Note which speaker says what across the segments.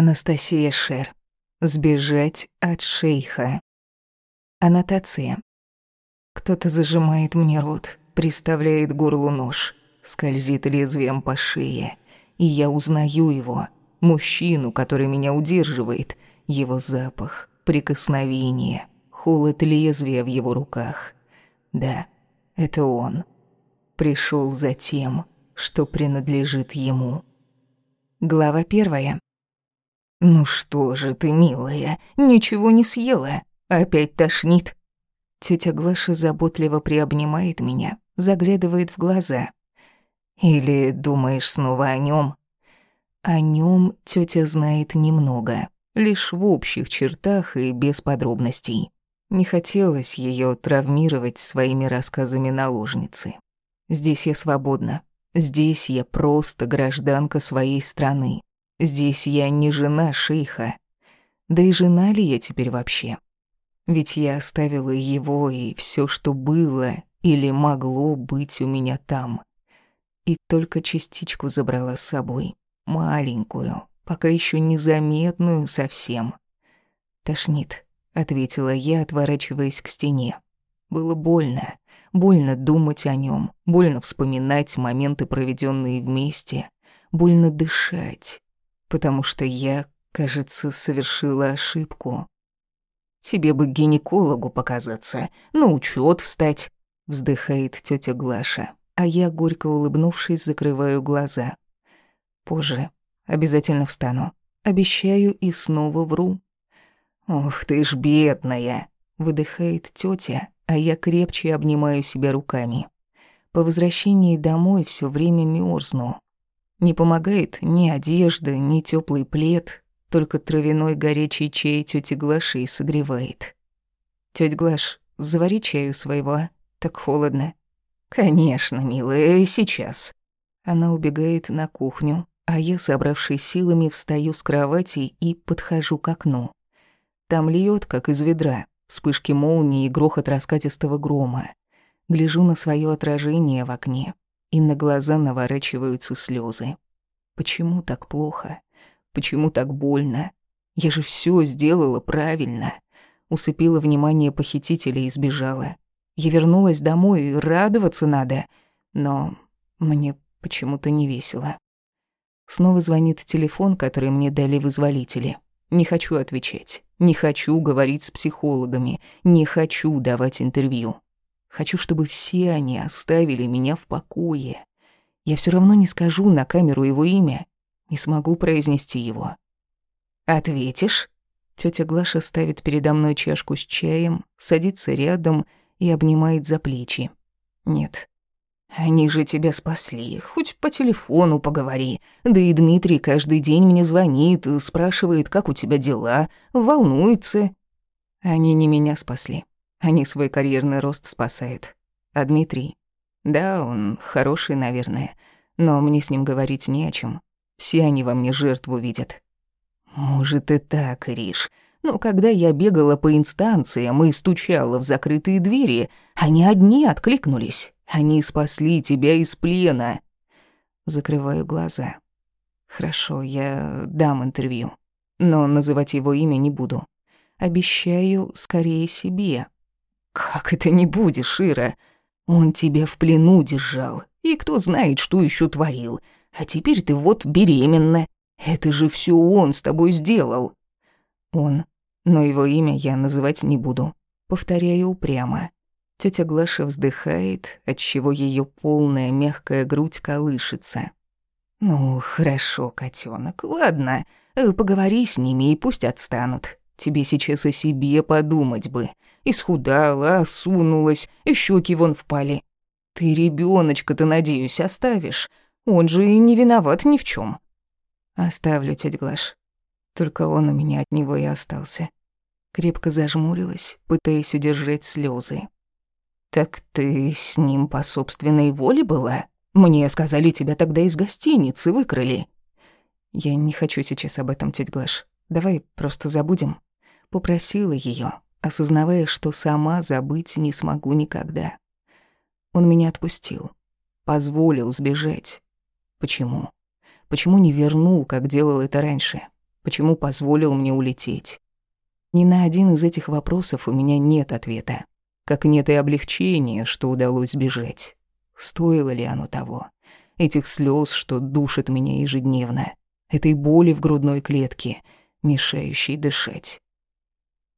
Speaker 1: Анастасия Шер. Сбежать от шейха. Аннотация. Кто-то зажимает мне рот, приставляет горлу нож, скользит лезвием по шее, и я узнаю его, мужчину, который меня удерживает, его запах, прикосновение, холод лезвия в его руках. Да, это он. Пришел за тем, что принадлежит ему. Глава первая. «Ну что же ты, милая, ничего не съела? Опять тошнит?» Тётя Глаша заботливо приобнимает меня, заглядывает в глаза. «Или думаешь снова о нём?» О нём тётя знает немного, лишь в общих чертах и без подробностей. Не хотелось её травмировать своими рассказами наложницы. Здесь я свободна. Здесь я просто гражданка своей страны. Здесь я не жена шейха. Да и жена ли я теперь вообще? Ведь я оставила его и все, что было или могло быть у меня там. И только частичку забрала с собой. Маленькую, пока еще незаметную совсем. «Тошнит», — ответила я, отворачиваясь к стене. Было больно. Больно думать о нем, больно вспоминать моменты, проведенные вместе, больно дышать потому что я, кажется, совершила ошибку. Тебе бы гинекологу показаться, на учет встать, вздыхает тетя Глаша, а я, горько улыбнувшись, закрываю глаза. Позже обязательно встану. Обещаю и снова вру. Ох ты ж бедная, выдыхает тетя, а я крепче обнимаю себя руками. По возвращении домой все время мерзну. Не помогает ни одежда, ни теплый плед, только травяной горячий чай тети Глаши согревает. Тётя Глаш, завари чаю своего, а? Так холодно. Конечно, милая, сейчас. Она убегает на кухню, а я, собравшись силами, встаю с кровати и подхожу к окну. Там льёт, как из ведра, вспышки молнии и грохот раскатистого грома. Гляжу на своё отражение в окне, и на глаза наворачиваются слезы. Почему так плохо? Почему так больно? Я же все сделала правильно. Усыпила внимание похитителя и сбежала. Я вернулась домой, и радоваться надо. Но мне почему-то не весело. Снова звонит телефон, который мне дали вызволители. Не хочу отвечать. Не хочу говорить с психологами. Не хочу давать интервью. Хочу, чтобы все они оставили меня в покое. Я все равно не скажу на камеру его имя, не смогу произнести его. «Ответишь?» Тётя Глаша ставит передо мной чашку с чаем, садится рядом и обнимает за плечи. «Нет, они же тебя спасли, хоть по телефону поговори. Да и Дмитрий каждый день мне звонит, спрашивает, как у тебя дела, волнуется. Они не меня спасли. Они свой карьерный рост спасают. А Дмитрий? Да, он хороший, наверное, но мне с ним говорить не о чем. Все они во мне жертву видят. Может и так, Риш. Но когда я бегала по инстанциям и стучала в закрытые двери, они одни откликнулись. Они спасли тебя из плена. Закрываю глаза. Хорошо, я дам интервью, но называть его имя не буду. Обещаю скорее себе, «Как это не будешь, Ира? Он тебя в плену держал, и кто знает, что еще творил. А теперь ты вот беременна. Это же все он с тобой сделал». «Он, но его имя я называть не буду. Повторяю упрямо. Тетя Глаша вздыхает, отчего ее полная мягкая грудь колышется. «Ну, хорошо, котенок, ладно, э, поговори с ними и пусть отстанут. Тебе сейчас о себе подумать бы. Исхудала, осунулась, и щеки вон впали. Ты ребеночка-то, надеюсь, оставишь. Он же и не виноват ни в чем. Оставлю, тетя Глаш. Только он у меня от него и остался. Крепко зажмурилась, пытаясь удержать слезы. «Так ты с ним по собственной воле была? Мне сказали, тебя тогда из гостиницы выкрали». «Я не хочу сейчас об этом, тетя Глаш. Давай просто забудем». Попросила ее, осознавая, что сама забыть не смогу никогда. Он меня отпустил, позволил сбежать. Почему? Почему не вернул, как делал это раньше? Почему позволил мне улететь? Ни на один из этих вопросов у меня нет ответа. Как нет и облегчения, что удалось сбежать. Стоило ли оно того? Этих слез, что душат меня ежедневно. Этой боли в грудной клетке, мешающей дышать.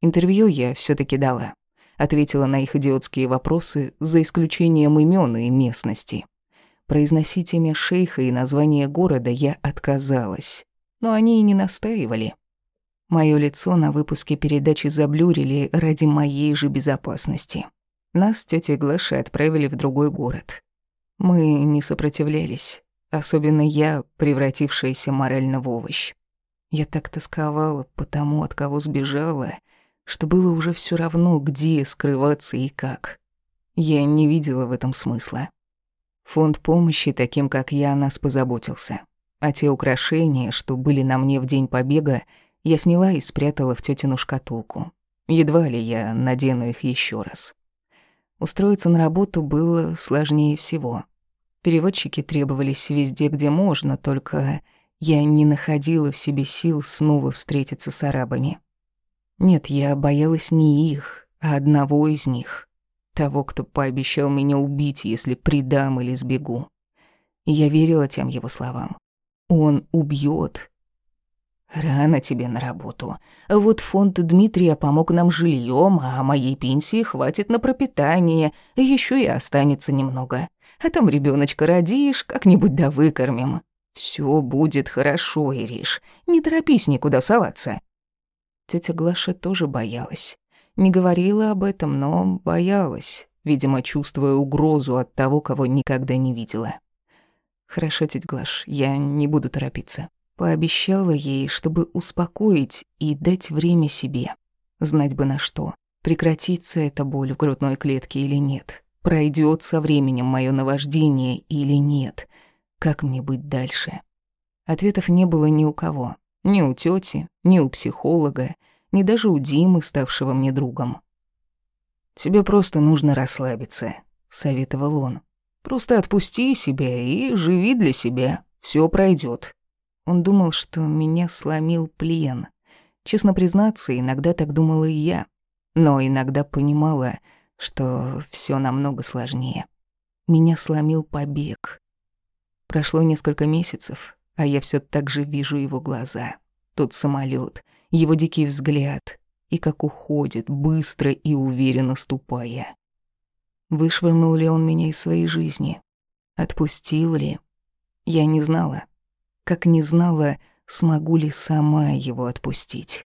Speaker 1: Интервью я все таки дала. Ответила на их идиотские вопросы, за исключением имен и местности. Произносить имя шейха и название города я отказалась. Но они и не настаивали. Моё лицо на выпуске передачи заблюрили ради моей же безопасности. Нас с тётей Глашей отправили в другой город. Мы не сопротивлялись, особенно я, превратившаяся морально в овощ. Я так тосковала по тому, от кого сбежала, что было уже всё равно, где скрываться и как. Я не видела в этом смысла. Фонд помощи таким, как я, нас позаботился. А те украшения, что были на мне в день побега, я сняла и спрятала в тетину шкатулку. Едва ли я надену их еще раз. Устроиться на работу было сложнее всего. Переводчики требовались везде, где можно, только я не находила в себе сил снова встретиться с арабами. Нет, я боялась не их, а одного из них. Того, кто пообещал меня убить, если предам или сбегу. И я верила тем его словам. Он убьет, Рано тебе на работу. Вот фонд Дмитрия помог нам жильем, а моей пенсии хватит на пропитание, еще и останется немного. А там ребеночка родишь, как-нибудь да выкормим. Все будет хорошо, Ириш. Не торопись никуда соваться. Тетя Глаша тоже боялась. Не говорила об этом, но боялась, видимо, чувствуя угрозу от того, кого никогда не видела. Хорошо, тетя Глаш, я не буду торопиться. Пообещала ей, чтобы успокоить и дать время себе. Знать бы на что. Прекратится эта боль в грудной клетке или нет. Пройдет со временем мое наваждение или нет. Как мне быть дальше? Ответов не было ни у кого. Ни у тети, ни у психолога, ни даже у Димы, ставшего мне другом. «Тебе просто нужно расслабиться», — советовал он. «Просто отпусти себя и живи для себя. Все пройдет. Он думал, что меня сломил плен. Честно признаться, иногда так думала и я. Но иногда понимала, что все намного сложнее. Меня сломил побег. Прошло несколько месяцев, а я все так же вижу его глаза. Тот самолет, его дикий взгляд и как уходит, быстро и уверенно ступая. Вышвырнул ли он меня из своей жизни? Отпустил ли? Я не знала как не знала, смогу ли сама его отпустить.